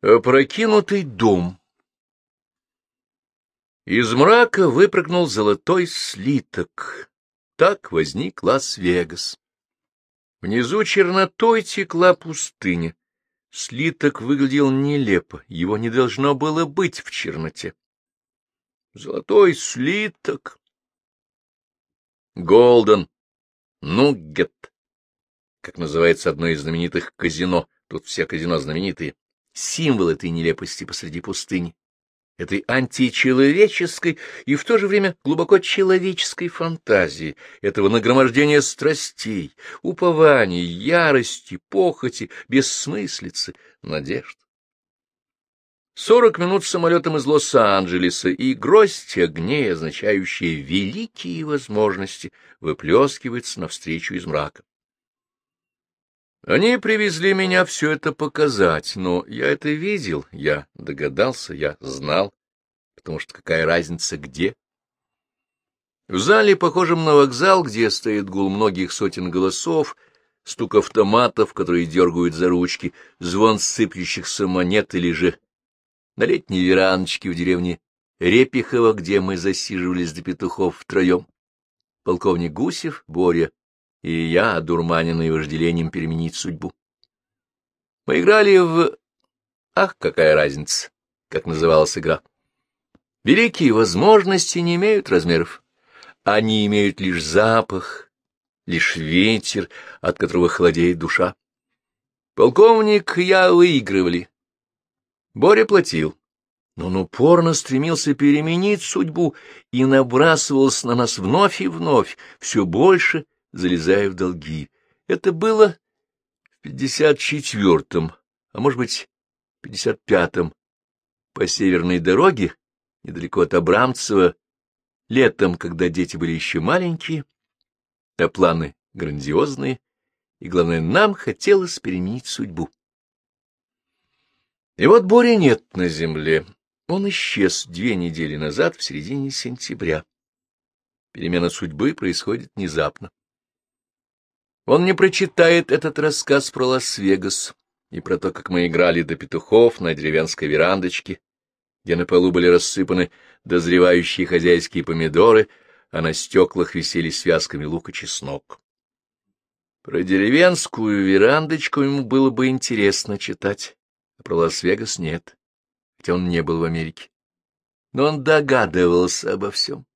Опрокинутый дом Из мрака выпрыгнул золотой слиток. Так возник Лас-Вегас. Внизу чернотой текла пустыня. Слиток выглядел нелепо, его не должно было быть в черноте. Золотой слиток. Голден Нуггет, как называется одно из знаменитых казино, тут все казино знаменитые, символ этой нелепости посреди пустыни, этой античеловеческой и в то же время глубоко человеческой фантазии, этого нагромождения страстей, упований, ярости, похоти, бессмыслицы, надежд. Сорок минут самолетом из Лос-Анджелеса и гроздь огней, означающие великие возможности, выплескивается навстречу из мрака. Они привезли меня все это показать, но я это видел, я догадался, я знал, потому что какая разница где? В зале, похожем на вокзал, где стоит гул многих сотен голосов, стук автоматов, которые дергают за ручки, звон сыплющихся монет или же на летней вераночке в деревне Репихово, где мы засиживались до петухов втроем. Полковник Гусев, Боря и я, одурманенные вожделением переменить судьбу. Мы играли в... Ах, какая разница, как называлась игра. Великие возможности не имеют размеров. Они имеют лишь запах, лишь ветер, от которого холодеет душа. Полковник я выигрывали. Боря платил, но он упорно стремился переменить судьбу и набрасывался на нас вновь и вновь, все больше залезая в долги. Это было в пятьдесят четвертом, а может быть, пятьдесят пятом, по северной дороге, недалеко от Абрамцева, летом, когда дети были еще маленькие, а планы грандиозные, и, главное, нам хотелось переменить судьбу. И вот Бори нет на земле. Он исчез две недели назад, в середине сентября. Перемена судьбы происходит внезапно. Он не прочитает этот рассказ про Лас-Вегас и про то, как мы играли до петухов на деревенской верандочке, где на полу были рассыпаны дозревающие хозяйские помидоры, а на стеклах висели связками лук и чеснок. Про деревенскую верандочку ему было бы интересно читать, а про Лас-Вегас нет, хотя он не был в Америке. Но он догадывался обо всем.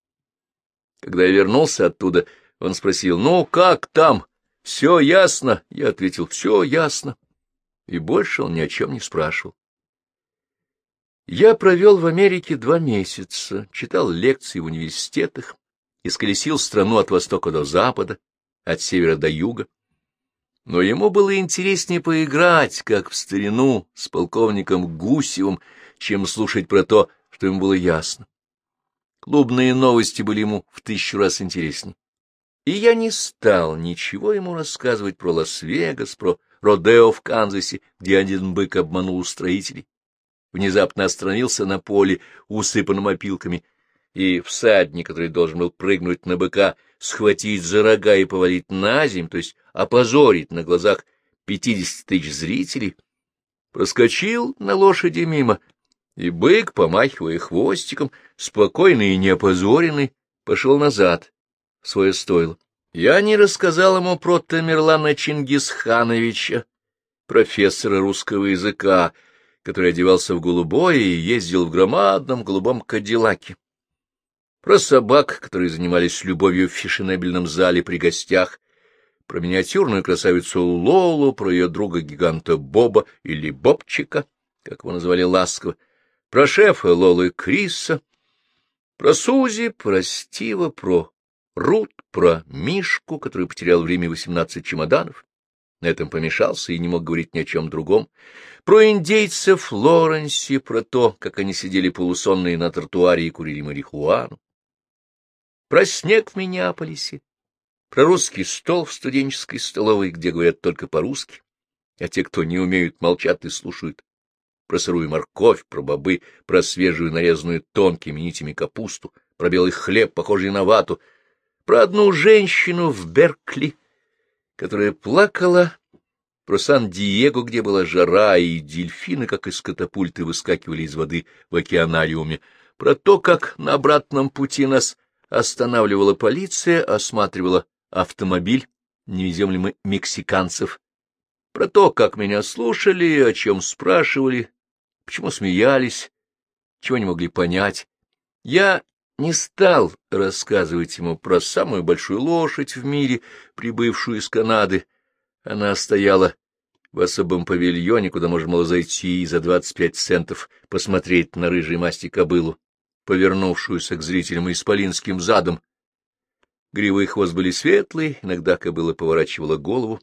Когда я вернулся оттуда, он спросил, «Ну, как там?» — Все ясно, — я ответил, — все ясно. И больше он ни о чем не спрашивал. Я провел в Америке два месяца, читал лекции в университетах, исколесил страну от востока до запада, от севера до юга. Но ему было интереснее поиграть, как в старину, с полковником Гусевым, чем слушать про то, что ему было ясно. Клубные новости были ему в тысячу раз интереснее. И я не стал ничего ему рассказывать про Лас-Вегас, про Родео в Канзасе, где один бык обманул строителей. Внезапно остановился на поле, усыпанном опилками, и всадник, который должен был прыгнуть на быка, схватить за рога и повалить на земь, то есть опозорить на глазах пятидесяти тысяч зрителей, проскочил на лошади мимо, и бык, помахивая хвостиком, спокойный и неопозоренный, пошел назад, свое стойло. Я не рассказал ему про Тамерлана Чингисхановича, профессора русского языка, который одевался в голубое и ездил в громадном голубом кадиллаке. Про собак, которые занимались любовью в фешенебельном зале при гостях, про миниатюрную красавицу Лолу, про ее друга-гиганта Боба или Бобчика, как его называли ласково, про шефа Лолы Криса, про Сузи, про Стива, про Рут про Мишку, который потерял время восемнадцать чемоданов, на этом помешался и не мог говорить ни о чем другом, про индейцев Флоренси, про то, как они сидели полусонные на тротуаре и курили марихуану, про снег в Миннеаполисе, про русский стол в студенческой столовой, где говорят только по-русски, а те, кто не умеют, молчат и слушают, про сырую морковь, про бобы, про свежую нарезанную тонкими нитями капусту, про белый хлеб, похожий на вату, про одну женщину в Беркли, которая плакала про Сан-Диего, где была жара, и дельфины, как из катапульты, выскакивали из воды в океанариуме, про то, как на обратном пути нас останавливала полиция, осматривала автомобиль, не везем ли мы мексиканцев, про то, как меня слушали, о чем спрашивали, почему смеялись, чего не могли понять. Я не стал рассказывать ему про самую большую лошадь в мире, прибывшую из Канады. Она стояла в особом павильоне, куда можно было зайти и за двадцать пять центов посмотреть на рыжей масти кобылу, повернувшуюся к зрителям исполинским задом. Гривы и хвост были светлые, иногда кобыла поворачивала голову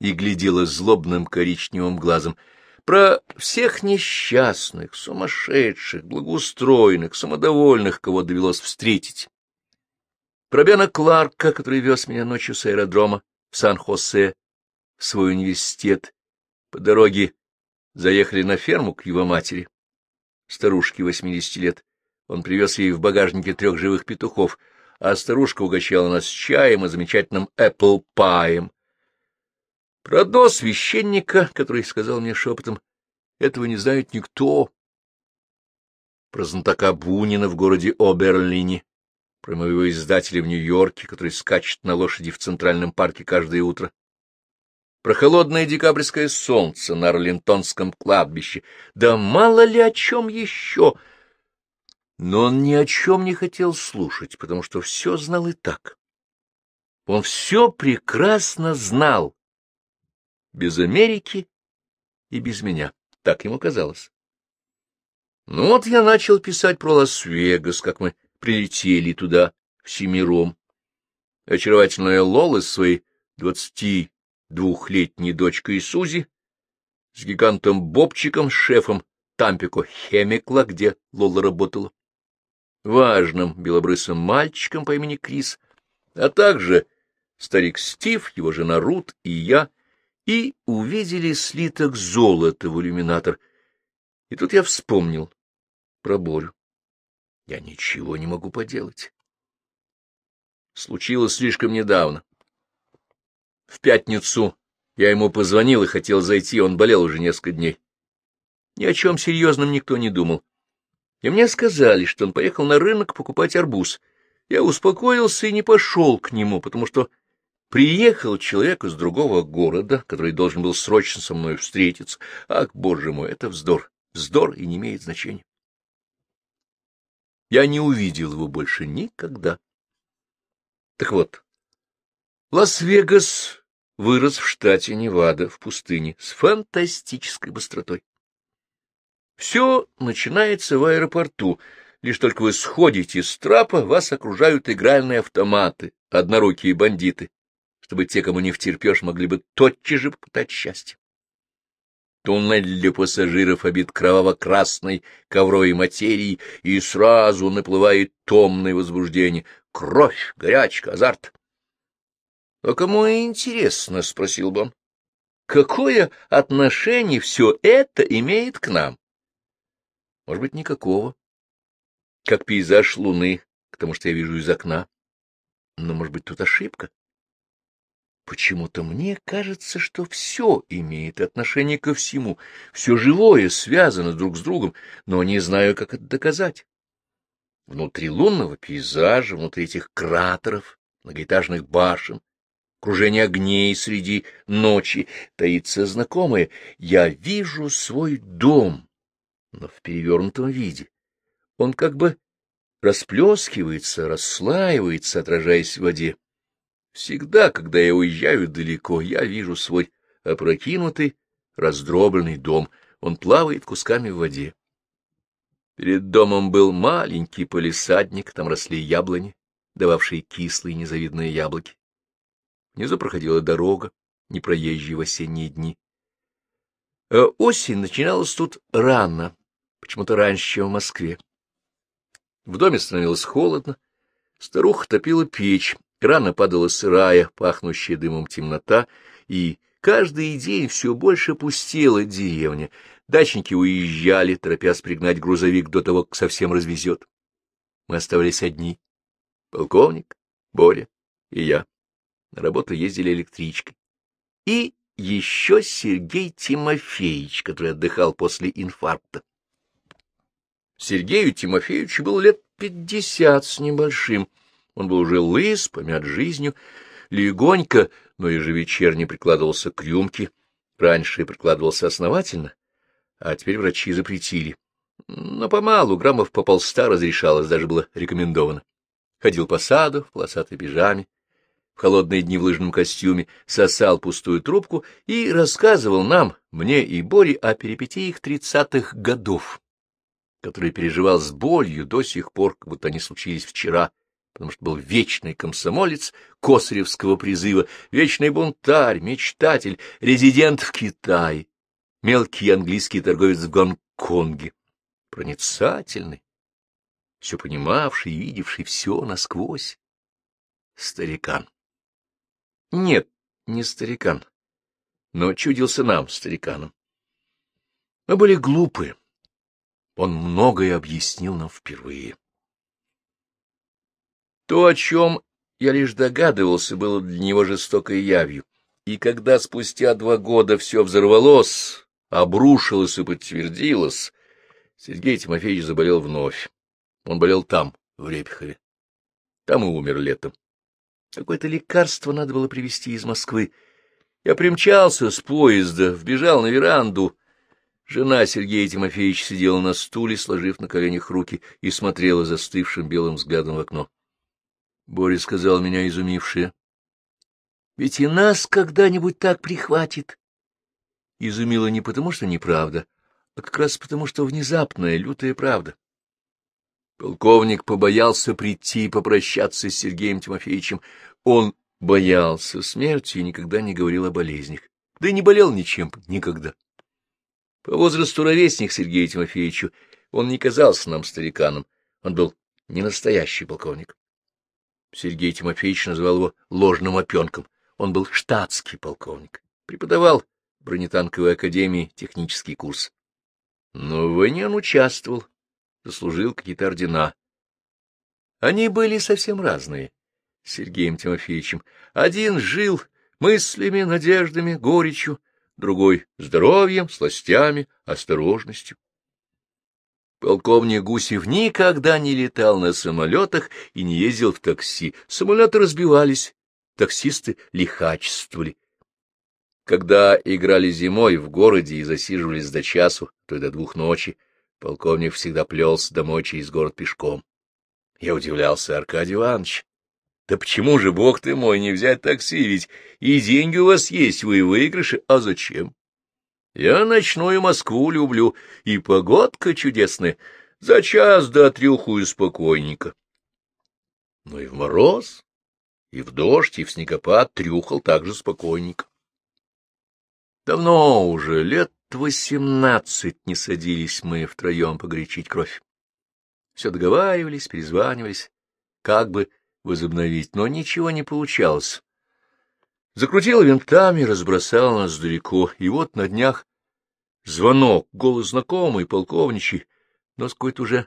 и глядела злобным коричневым глазом — про всех несчастных, сумасшедших, благоустроенных, самодовольных, кого довелось встретить. Про Бена Кларка, который вез меня ночью с аэродрома в Сан-Хосе, в свой университет. По дороге заехали на ферму к его матери, старушке восьмидесяти лет. Он привез ей в багажнике трех живых петухов, а старушка угощала нас чаем и замечательным эппл-паем. Про одного священника, который сказал мне шепотом, этого не знает никто. Про знатока Бунина в городе Оберлине, про моего издателя в Нью-Йорке, который скачет на лошади в Центральном парке каждое утро, про холодное декабрьское солнце на Арлинтонском кладбище, да мало ли о чем еще. Но он ни о чем не хотел слушать, потому что все знал и так. Он все прекрасно знал без Америки и без меня. Так ему казалось. Ну вот я начал писать про Лас-Вегас, как мы прилетели туда всемиром. Очаровательная Лола с своей двадцати двухлетней дочкой Сузи, с гигантом Бобчиком, шефом Тампико Хемикла, где Лола работала, важным белобрысым мальчиком по имени Крис, а также старик Стив, его жена Рут и я — и увидели слиток золота в иллюминатор. И тут я вспомнил про Борю. Я ничего не могу поделать. Случилось слишком недавно. В пятницу я ему позвонил и хотел зайти, он болел уже несколько дней. Ни о чем серьезном никто не думал. И мне сказали, что он поехал на рынок покупать арбуз. Я успокоился и не пошел к нему, потому что Приехал человек из другого города, который должен был срочно со мной встретиться. Ах, боже мой, это вздор. Вздор и не имеет значения. Я не увидел его больше никогда. Так вот, Лас-Вегас вырос в штате Невада, в пустыне, с фантастической быстротой. Все начинается в аэропорту. Лишь только вы сходите с трапа, вас окружают игральные автоматы, однорукие бандиты, чтобы те, кому не втерпешь, могли бы тотчас же попытать счастье. Туннель для пассажиров обит кроваво-красной ковровой материей, и сразу наплывает томное возбуждение. Кровь, горячка, азарт. — А кому интересно? — спросил бы он. — Какое отношение все это имеет к нам? Может быть, никакого. Как пейзаж луны, к тому, что я вижу из окна. Но, может быть, тут ошибка? Почему-то мне кажется, что все имеет отношение ко всему, все живое связано друг с другом, но не знаю, как это доказать. Внутри лунного пейзажа, внутри этих кратеров, многоэтажных башен, кружение огней среди ночи, таится знакомое. Я вижу свой дом, но в перевернутом виде. Он как бы расплескивается, расслаивается, отражаясь в воде. Всегда, когда я уезжаю далеко, я вижу свой опрокинутый, раздробленный дом. Он плавает кусками в воде. Перед домом был маленький полисадник, там росли яблони, дававшие кислые незавидные яблоки. Внизу проходила дорога, непроезжие в осенние дни. А осень начиналась тут рано, почему-то раньше, чем в Москве. В доме становилось холодно, старуха топила печь, Рано падала сырая, пахнущая дымом темнота, и каждый день все больше пустела деревня. Дачники уезжали, торопясь пригнать грузовик до того, как совсем развезет. Мы оставались одни. Полковник, Боря и я. На работу ездили электричкой. И еще Сергей Тимофеевич, который отдыхал после инфаркта. Сергею Тимофеевичу было лет пятьдесят с небольшим. Он был уже лыс, помят жизнью, легонько, но ежевечерне прикладывался к рюмке. Раньше прикладывался основательно, а теперь врачи запретили. Но помалу, граммов по полста разрешалось, даже было рекомендовано. Ходил по саду в полосатой пижаме, в холодные дни в лыжном костюме, сосал пустую трубку и рассказывал нам, мне и Боре, о перипетиях тридцатых годов, которые переживал с болью до сих пор, как будто они случились вчера, потому что был вечный комсомолец Косаревского призыва, вечный бунтарь, мечтатель, резидент в Китае, мелкий английский торговец в Гонконге, проницательный, все понимавший и видевший все насквозь. Старикан. Нет, не старикан, но чудился нам, стариканом. Мы были глупы. Он многое объяснил нам впервые. То, о чем я лишь догадывался, было для него жестокой явью. И когда спустя два года все взорвалось, обрушилось и подтвердилось, Сергей Тимофеевич заболел вновь. Он болел там, в Репихове. Там и умер летом. Какое-то лекарство надо было привезти из Москвы. Я примчался с поезда, вбежал на веранду. Жена Сергея Тимофеевича сидела на стуле, сложив на коленях руки, и смотрела застывшим белым взглядом в окно. Боря сказал меня изумившая. — Ведь и нас когда-нибудь так прихватит. Изумила не потому, что неправда, а как раз потому, что внезапная, лютая правда. Полковник побоялся прийти и попрощаться с Сергеем Тимофеевичем. Он боялся смерти и никогда не говорил о болезнях. Да и не болел ничем никогда. По возрасту ровесник Сергею Тимофеевичу он не казался нам стариканом. Он был не настоящий полковник. Сергей Тимофеевич называл его ложным опенком. Он был штатский полковник. Преподавал в бронетанковой академии технический курс. Но в войне он участвовал, заслужил какие-то ордена. Они были совсем разные, с Сергеем Тимофеевичем. Один жил мыслями, надеждами, горечью, другой — здоровьем, сластями, осторожностью. Полковник Гусев никогда не летал на самолетах и не ездил в такси. Самолеты разбивались, таксисты лихачествовали. Когда играли зимой в городе и засиживались до часу, то и до двух ночи, Полковник всегда плелся домой через город пешком. Я удивлялся, Аркадий Иванович. Да почему же, бог ты мой, не взять такси, ведь и деньги у вас есть, вы выигрыши, а зачем? Я ночную Москву люблю, и погодка чудесная, за час до трюхую спокойненько. Но и в мороз, и в дождь, и в снегопад трюхал так же спокойненько. Давно уже, лет восемнадцать не садились мы втроем погорячить кровь. Все договаривались, перезванивались, как бы возобновить, но ничего не получалось. Закрутил винтами, разбросал нас далеко, и вот на днях звонок, голос знакомый, полковничий, но с какой-то уже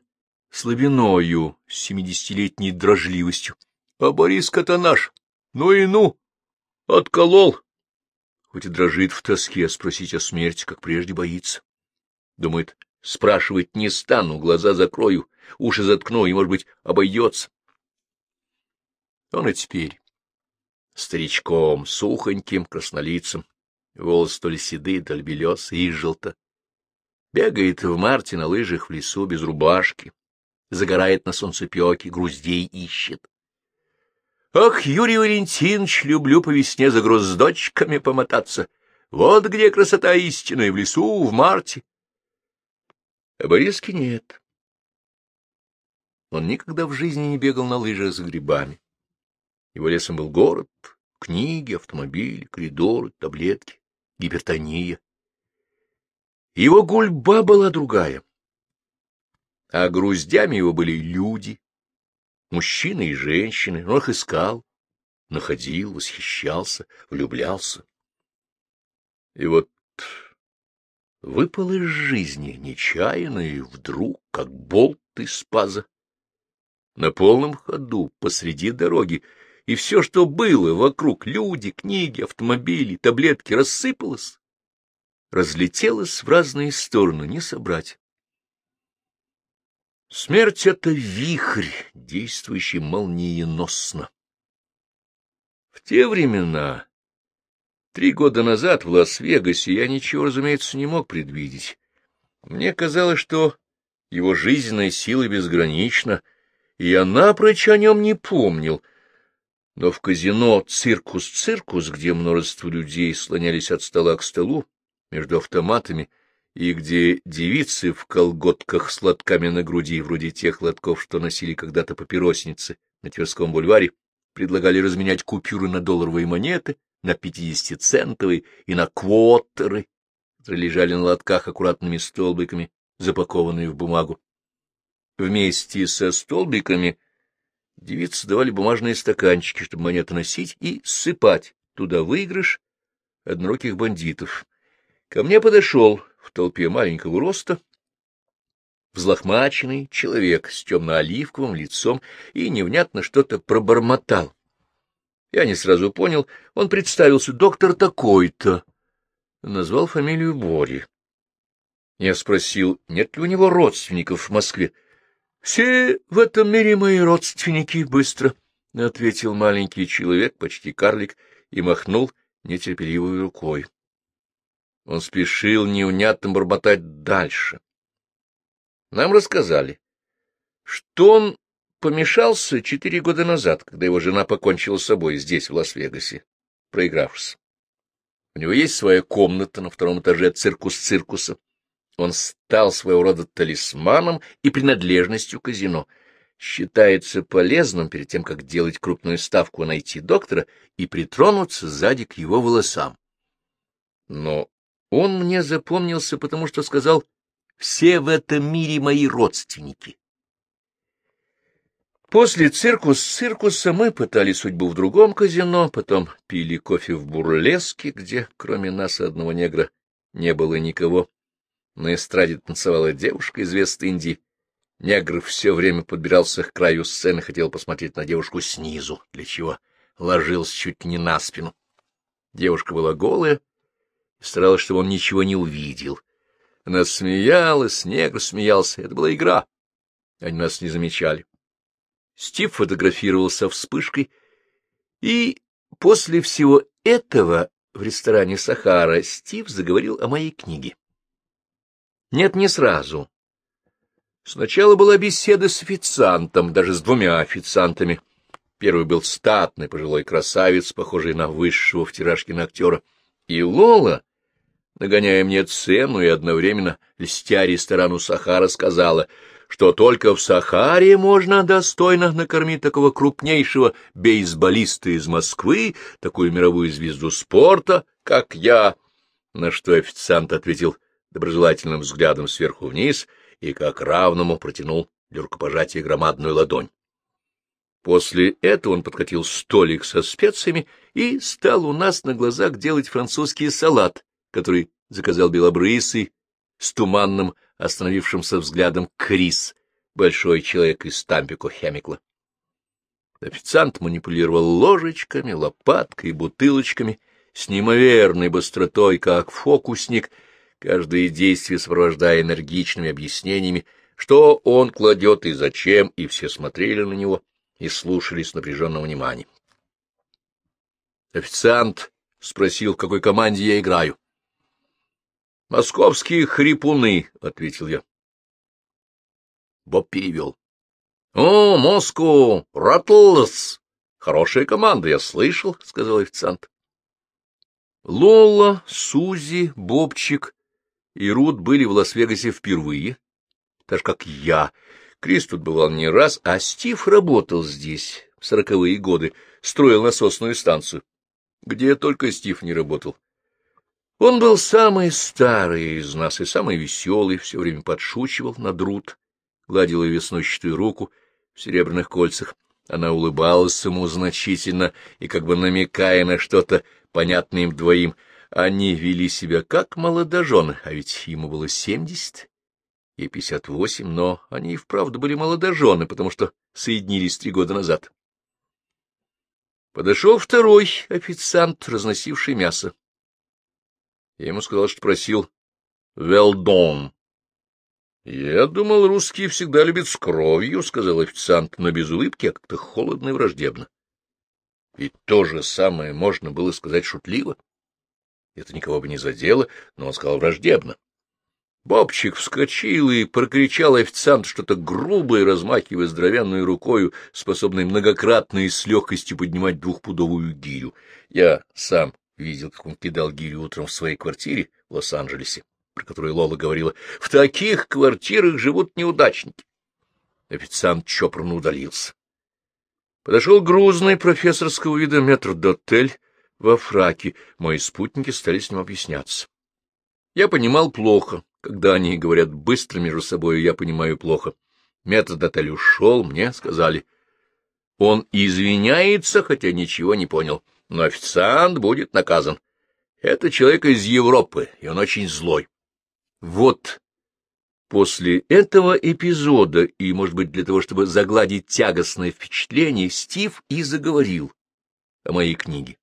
слабиною, семидесятилетней дрожливостью. А Борис-то наш, ну и ну, отколол, хоть и дрожит в тоске, спросить о смерти, как прежде боится. Думает, спрашивать не стану, глаза закрою, уши заткну, и, может быть, обойдется. Он и теперь старичком, сухоньким, краснолицем, волосы то ли седые, то ли белесые, и желто. Бегает в марте на лыжах в лесу без рубашки, загорает на солнцепеке, груздей ищет. Ах, Юрий Валентинович, люблю по весне за груздочками помотаться. Вот где красота истинная, в лесу, в марте. А Бориски нет. Он никогда в жизни не бегал на лыжах за грибами. Его лесом был город, книги, автомобили, коридоры, таблетки, гипертония. Его гульба была другая. А груздями его были люди, мужчины и женщины, он их искал, находил, восхищался, влюблялся. И вот выпал из жизни нечаянно и вдруг, как болт из паза, на полном ходу, посреди дороги, и все, что было вокруг, люди, книги, автомобили, таблетки, рассыпалось, разлетелось в разные стороны, не собрать. Смерть — это вихрь, действующий молниеносно. В те времена, три года назад в Лас-Вегасе, я ничего, разумеется, не мог предвидеть. Мне казалось, что его жизненная сила безгранична, и я напрочь о нем не помнил. Но в казино «Циркус-Циркус», где множество людей слонялись от стола к столу, между автоматами, и где девицы в колготках с лотками на груди, вроде тех лотков, что носили когда-то папиросницы на Тверском бульваре, предлагали разменять купюры на долларовые монеты, на пятидесятицентовые и на квотеры, которые лежали на лотках аккуратными столбиками, запакованные в бумагу. Вместе со столбиками девицы давали бумажные стаканчики, чтобы монеты носить и сыпать туда выигрыш одноруких бандитов. Ко мне подошел в толпе маленького роста взлохмаченный человек с темно-оливковым лицом и невнятно что-то пробормотал. Я не сразу понял, он представился доктор такой-то, назвал фамилию Бори. Я спросил, нет ли у него родственников в Москве. — Все в этом мире мои родственники, быстро, — ответил маленький человек, почти карлик, и махнул нетерпеливой рукой. Он спешил невнятно бормотать дальше. Нам рассказали, что он помешался четыре года назад, когда его жена покончила с собой здесь, в Лас-Вегасе, проигравшись. У него есть своя комната на втором этаже циркус-циркуса. Он стал своего рода талисманом и принадлежностью казино. Считается полезным перед тем, как делать крупную ставку найти доктора и притронуться сзади к его волосам. Но он мне запомнился, потому что сказал «все в этом мире мои родственники». После циркус-циркуса мы пытали судьбу в другом казино, потом пили кофе в бурлеске, где, кроме нас и одного негра, не было никого. На эстраде танцевала девушка из Вест-Индии. Негр все время подбирался к краю сцены, хотел посмотреть на девушку снизу, для чего ложился чуть не на спину. Девушка была голая, и старалась, чтобы он ничего не увидел. Она смеялась, негр смеялся. Это была игра. Они нас не замечали. Стив фотографировался вспышкой, и после всего этого в ресторане «Сахара» Стив заговорил о моей книге. Нет, не сразу. Сначала была беседа с официантом, даже с двумя официантами. Первый был статный пожилой красавец, похожий на высшего в тиражке на актера. И Лола нагоняя мне цену и одновременно льстя ресторану Сахара, сказала, что только в Сахаре можно достойно накормить такого крупнейшего бейсболиста из Москвы, такую мировую звезду спорта, как я, на что официант ответил доброжелательным взглядом сверху вниз и как равному протянул для рукопожатия громадную ладонь. После этого он подкатил столик со специями и стал у нас на глазах делать французский салат, который заказал белобрысый, с туманным, остановившимся взглядом Крис, большой человек из Тампико Хемикла. Официант манипулировал ложечками, лопаткой, бутылочками, с неимоверной быстротой, как фокусник, каждое действие сопровождая энергичными объяснениями, что он кладет и зачем, и все смотрели на него и слушали с напряженным вниманием. Официант спросил, в какой команде я играю. — Московские хрипуны, — ответил я. Боб перевел. — О, Москву! Раттлс! Хорошая команда, я слышал, — сказал официант. Лола, Сузи, Бобчик и Рут были в Лас-Вегасе впервые, так же, как я. Крис тут бывал не раз, а Стив работал здесь в сороковые годы, строил насосную станцию. Где только Стив не работал. Он был самый старый из нас и самый веселый, все время подшучивал над Рут, гладил ее веснущатую руку в серебряных кольцах. Она улыбалась ему значительно и, как бы намекая на что-то, понятное им двоим, они вели себя как молодожены, а ведь ему было семьдесят и пятьдесят восемь, но они и вправду были молодожены, потому что соединились три года назад. Подошел второй официант, разносивший мясо. Я ему сказал, что просил «well done». «Я думал, русские всегда любят с кровью», — сказал официант, но без улыбки, а как-то холодно и враждебно. И то же самое можно было сказать шутливо. Это никого бы не задело, но он сказал враждебно. Бобчик вскочил и прокричал официант что-то грубое, размахивая здоровенной рукою, способной многократно и с легкостью поднимать двухпудовую гирю. Я сам видел, как он кидал гирю утром в своей квартире в Лос-Анджелесе про которую Лола говорила, в таких квартирах живут неудачники. Официант чопорно удалился. Подошел грузный профессорского вида метрдотель во фраке. Мои спутники стали с ним объясняться. Я понимал плохо. Когда они говорят быстро между собой, я понимаю плохо. Метрдотель ушел, мне сказали. Он извиняется, хотя ничего не понял, но официант будет наказан. Это человек из Европы, и он очень злой. Вот после этого эпизода, и, может быть, для того, чтобы загладить тягостное впечатление, Стив и заговорил о моей книге.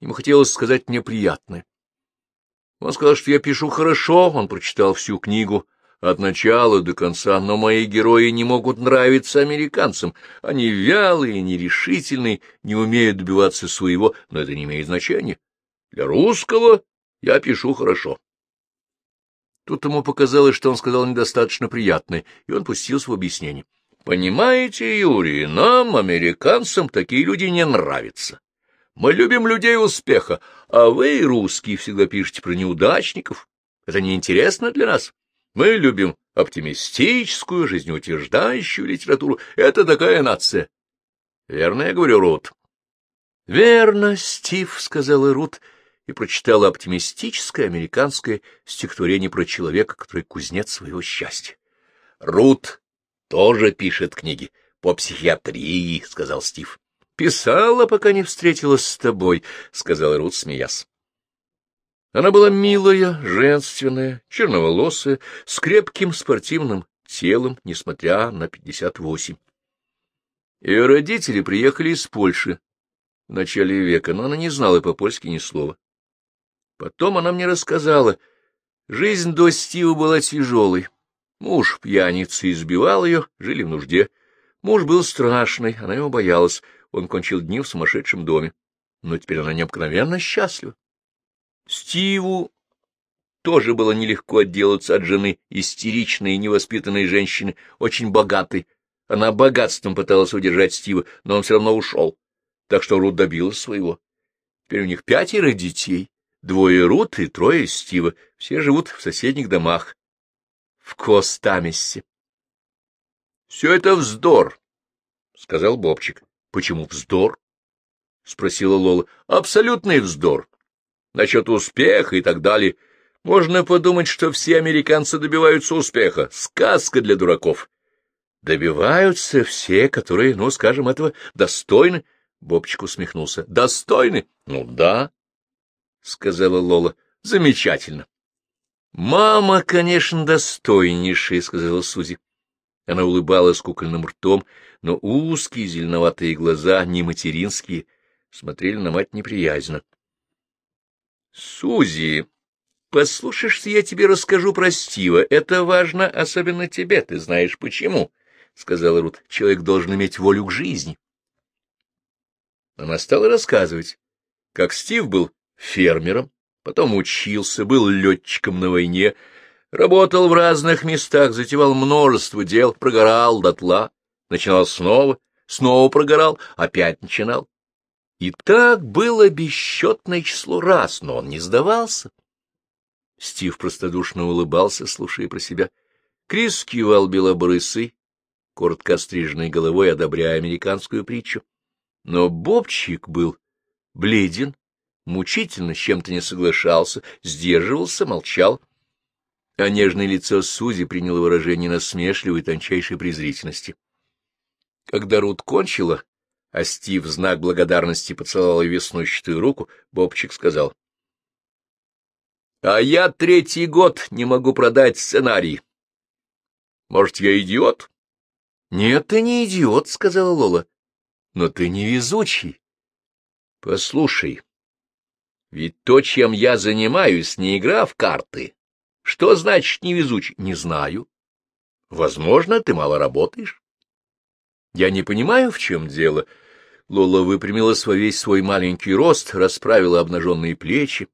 Ему хотелось сказать мне. Он сказал, что я пишу хорошо, он прочитал всю книгу от начала до конца, но мои герои не могут нравиться американцам. Они вялые, нерешительные, не умеют добиваться своего, но это не имеет значения. Для русского я пишу хорошо. Тут ему показалось, что он сказал недостаточно приятное, и он пустился в объяснение. — Понимаете, Юрий, нам, американцам, такие люди не нравятся. Мы любим людей успеха, а вы, русские, всегда пишете про неудачников. Это неинтересно для нас. Мы любим оптимистическую, жизнеутверждающую литературу. Это такая нация. Верно я говорю, Рут? — Верно, Стив, — сказала Рут, — и прочитала оптимистическое американское стихотворение про человека, который кузнец своего счастья. — Рут тоже пишет книги по психиатрии, — сказал Стив. — Писала, пока не встретилась с тобой, — сказала Рут, смеясь. Она была милая, женственная, черноволосая, с крепким спортивным телом, несмотря на пятьдесят восемь. Ее родители приехали из Польши в начале века, но она не знала по-польски ни слова. Потом она мне рассказала. Жизнь до Стива была тяжелой. Муж пьяница избивал ее, жили в нужде. Муж был страшный, она его боялась. Он кончил дни в сумасшедшем доме. Но теперь она необыкновенно счастлива. Стиву тоже было нелегко отделаться от жены, истеричной и невоспитанной женщины, очень богатой. Она богатством пыталась удержать Стива, но он все равно ушел. Так что Рут добилась своего. Теперь у них пятеро детей. Двое Рут и трое Стива. Все живут в соседних домах. В Костамессе. — Все это вздор, — сказал Бобчик. — Почему вздор? — спросила Лола. — Абсолютный вздор. Насчет успеха и так далее. Можно подумать, что все американцы добиваются успеха. Сказка для дураков. Добиваются все, которые, ну, скажем, этого достойны. Бобчик усмехнулся. Достойны? Ну да. — сказала Лола. — Замечательно. — Мама, конечно, достойнейшая, — сказала Сузи. Она улыбалась кукольным ртом, но узкие зеленоватые глаза, не материнские, смотрели на мать неприязненно. — Сузи, послушаешься, я тебе расскажу про Стива. Это важно, особенно тебе, ты знаешь почему, — сказала Рут. — Человек должен иметь волю к жизни. Она стала рассказывать, как Стив был фермером, потом учился, был летчиком на войне, работал в разных местах, затевал множество дел, прогорал дотла, начинал снова, снова прогорал, опять начинал. И так было бесчетное число раз, но он не сдавался. Стив простодушно улыбался, слушая про себя. Крис кивал белобрысый, коротко остриженной головой, одобряя американскую притчу. Но Бобчик был бледен, мучительно с чем-то не соглашался, сдерживался, молчал. А нежное лицо Сузи приняло выражение насмешливой тончайшей презрительности. Когда Рут кончила, а Стив в знак благодарности поцеловал ее веснущатую руку, Бобчик сказал. — А я третий год не могу продать сценарий. Может, я идиот? — Нет, ты не идиот, — сказала Лола. Но ты невезучий. Послушай, ведь то, чем я занимаюсь, не игра в карты. Что значит невезучий? Не знаю. Возможно, ты мало работаешь. Я не понимаю, в чем дело. Лола выпрямилась во весь свой маленький рост, расправила обнаженные плечи.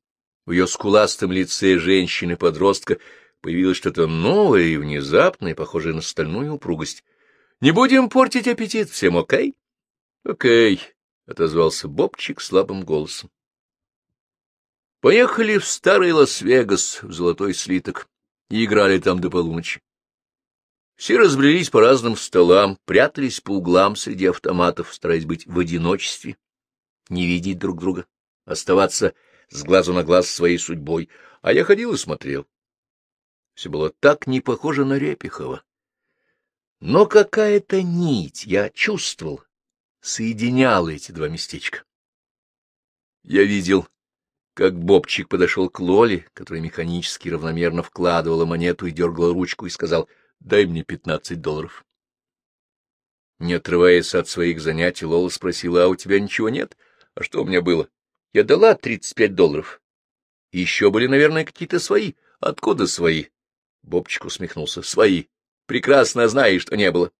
В ее скуластом лице женщины-подростка появилось что-то новое и внезапное, похожее на стальную упругость. — Не будем портить аппетит, всем окей? — Окей, — отозвался Бобчик слабым голосом. Поехали в старый Лас-Вегас, в Золотой Слиток, и играли там до полуночи. Все разбрелись по разным столам, прятались по углам среди автоматов, стараясь быть в одиночестве, не видеть друг друга, оставаться с глазу на глаз своей судьбой, а я ходил и смотрел. Все было так не похоже на Репихова. Но какая-то нить, я чувствовал, соединяла эти два местечка. Я видел, как Бобчик подошел к Лоле, которая механически равномерно вкладывала монету и дергала ручку, и сказал, «Дай мне пятнадцать долларов». Не отрываясь от своих занятий, Лола спросила, «А у тебя ничего нет? А что у меня было?» «Я дала тридцать пять долларов. Еще были, наверное, какие-то свои. Откуда свои?» Бобчик усмехнулся. — Свои. Прекрасно знаешь, что не было.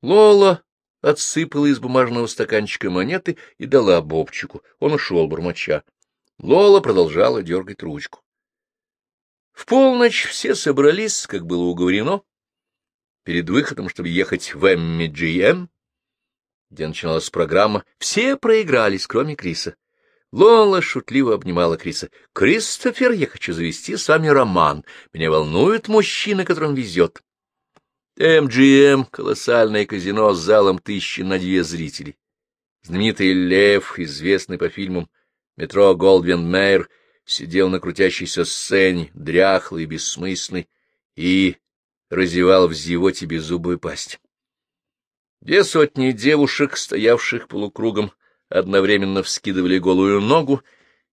Лола отсыпала из бумажного стаканчика монеты и дала Бобчику. Он ушел, бормоча. Лола продолжала дергать ручку. В полночь все собрались, как было уговорено, перед выходом, чтобы ехать в МГМ, где начиналась программа. Все проигрались, кроме Криса. Лола шутливо обнимала Криса. — Кристофер, я хочу завести с вами роман. Меня волнует мужчина, которым везет. МГМ — колоссальное казино с залом тысячи на две зрителей. Знаменитый Лев, известный по фильмам «Метро Голдвин Мэйр», сидел на крутящейся сцене, дряхлый, бессмысленный, и разевал в зевоте беззубую пасть. Две сотни девушек, стоявших полукругом, одновременно вскидывали голую ногу,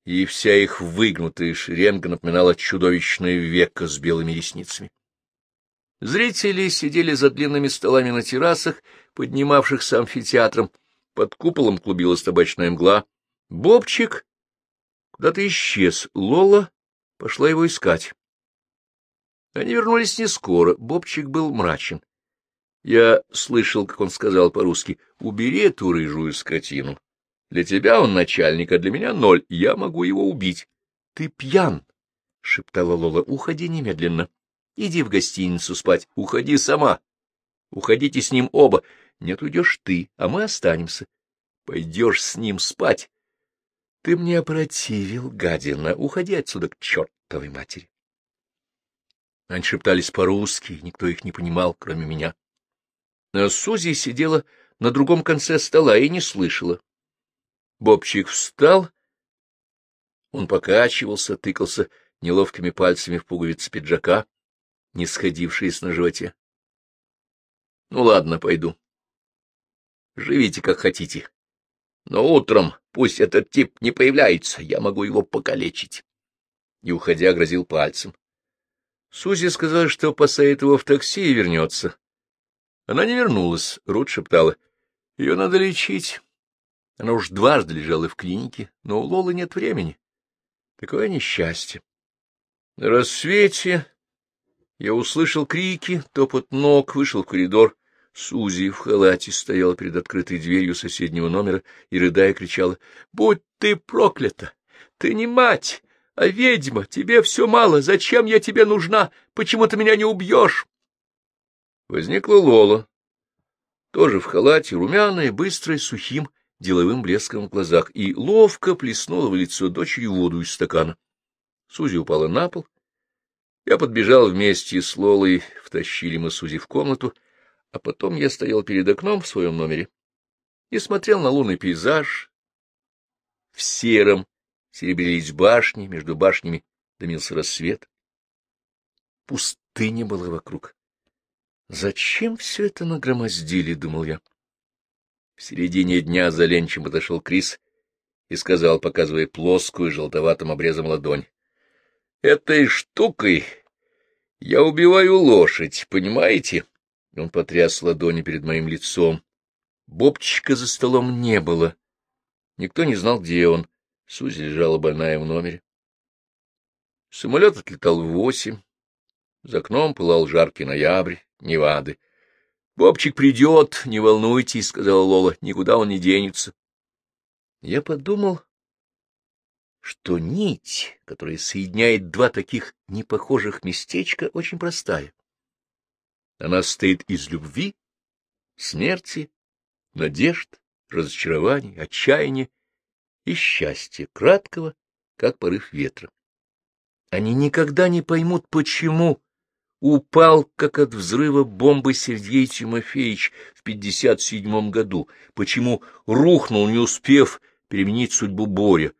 и вся их выгнутая шеренга напоминала чудовищное веко с белыми ресницами. Зрители сидели за длинными столами на террасах, поднимавшихся амфитеатром. Под куполом клубилась табачная мгла. Бобчик куда-то исчез. Лола пошла его искать. Они вернулись не скоро. Бобчик был мрачен. Я слышал, как он сказал по-русски, «Убери эту рыжую скотину». Для тебя он начальник, а для меня ноль. Я могу его убить. — Ты пьян, — шептала Лола. — Уходи немедленно. Иди в гостиницу спать. Уходи сама. Уходите с ним оба. Нет, уйдешь ты, а мы останемся. Пойдешь с ним спать. Ты мне опротивил, гадина. Уходи отсюда к чертовой матери. Они шептались по-русски, никто их не понимал, кроме меня. А Сузи сидела на другом конце стола и не слышала. Бобчик встал. Он покачивался, тыкался неловкими пальцами в пуговицы пиджака, не сходившиеся на животе. — Ну, ладно, пойду. Живите, как хотите. Но утром пусть этот тип не появляется, я могу его покалечить. И, уходя, грозил пальцем. Сузи сказала, что посадит его в такси и вернется. Она не вернулась, Рут шептала. — Ее надо лечить. Она уж дважды лежала в клинике, но у Лолы нет времени. Такое несчастье. На рассвете я услышал крики, топот ног, вышел в коридор. Сузи в халате стояла перед открытой дверью соседнего номера и, рыдая, кричала, — Будь ты проклята! Ты не мать, а ведьма! Тебе все мало! Зачем я тебе нужна? Почему ты меня не убьешь? Возникла Лола, тоже в халате, румяная, быстрая, сухим, деловым блеском в глазах и ловко плеснула в лицо дочери воду из стакана. Сузи упала на пол. Я подбежал вместе с Лолой, втащили мы Сузи в комнату, а потом я стоял перед окном в своем номере и смотрел на лунный пейзаж. В сером серебрились башни, между башнями дымился рассвет. Пустыни было вокруг. Зачем все это нагромоздили, — думал я. В середине дня за ленчем подошел Крис и сказал, показывая плоскую желтоватым обрезом ладонь. — Этой штукой я убиваю лошадь, понимаете? Он потряс ладони перед моим лицом, Бобчика за столом не было. Никто не знал, где он. Сузи лежала больная в номере. Самолет отлетал в восемь. За окном пылал жаркий ноябрь, Невады. — Бобчик придет, не волнуйтесь, — сказала Лола, — никуда он не денется. Я подумал, что нить, которая соединяет два таких непохожих местечка, очень простая. Она состоит из любви, смерти, надежд, разочарований, отчаяния и счастья, краткого, как порыв ветра. Они никогда не поймут, почему упал, как от взрыва бомбы Сергей Тимофеевич в 57 году, почему рухнул, не успев переменить судьбу Боря.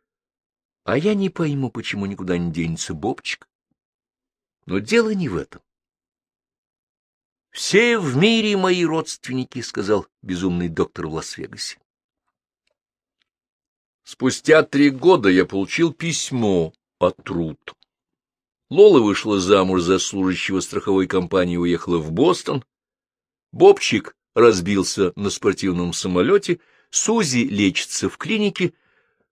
А я не пойму, почему никуда не денется Бобчик. Но дело не в этом. «Все в мире мои родственники», — сказал безумный доктор в Лас-Вегасе. Спустя три года я получил письмо от Рут. Лола вышла замуж за служащего страховой компании и уехала в Бостон. Бобчик разбился на спортивном самолете, Сузи лечится в клинике.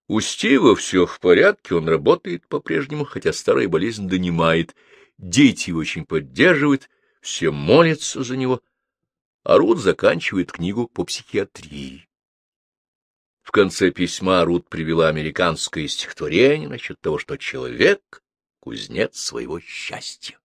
У Стива все в порядке, он работает по-прежнему, хотя старая болезнь донимает. Дети его очень поддерживают, все молятся за него. А Рут заканчивает книгу по психиатрии. В конце письма Рут привела американское стихотворение насчет того, что человек кузнец своего счастья.